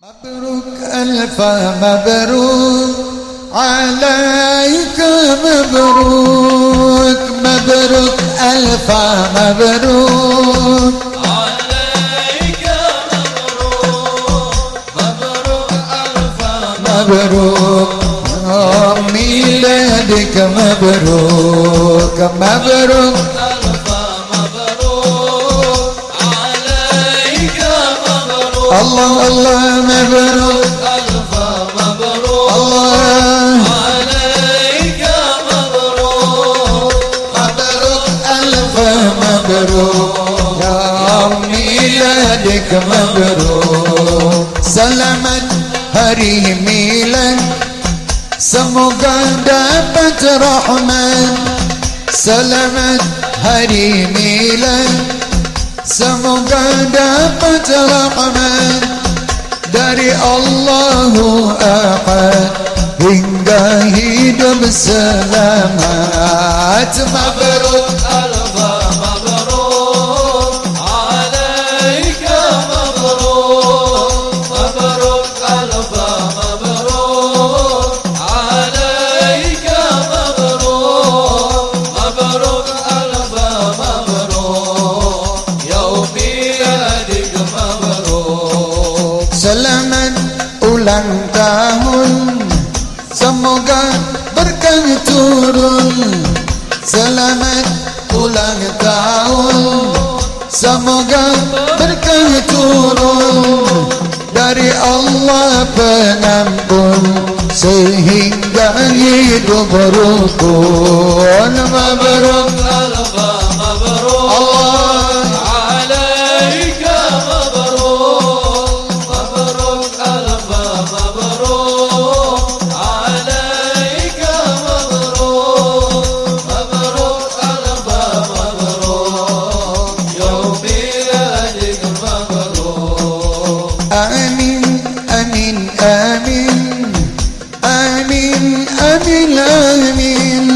مبروك ألف مبروك عليك مبروك مبروك ألف مبروك. عليك مبروك مبروك ألف مبروك ميلادك مبروك مبروك. ألف الله الله مبروك. ألف مبروك. الله عليك مبروك مبروك ألف مبروك يا ميلادك مبروك Selamat hari milad Semoga dapat rahmat Selamat hari milad Semoga dapat rahmat Dari Allahu Ahad Hingga hidup selamat Mabruk ألف Selamat ulang tahun. Semoga berkah turun. Selamat ulang tahun. Semoga berkah turun. Dari Allah pengampun Sehingga hidup rukun آمين آمين آمين آمين آمين آمين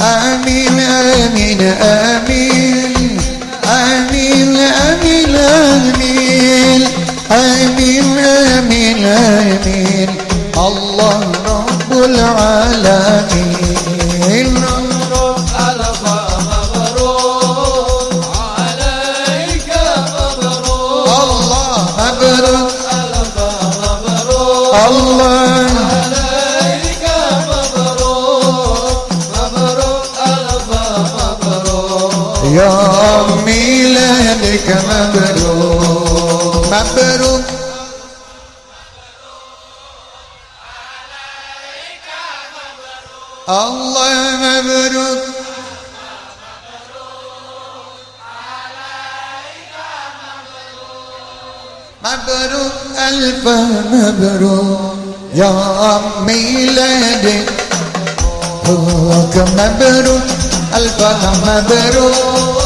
آمين آمين آمين. مبروك ألف مبروك الله عليك مبروك مبروك ألف مبروك يا ميلادك مبروك مبروك الله مبروك. مبروك ألف مبروك يا ميلادك مبروك مبروك ألف مبروك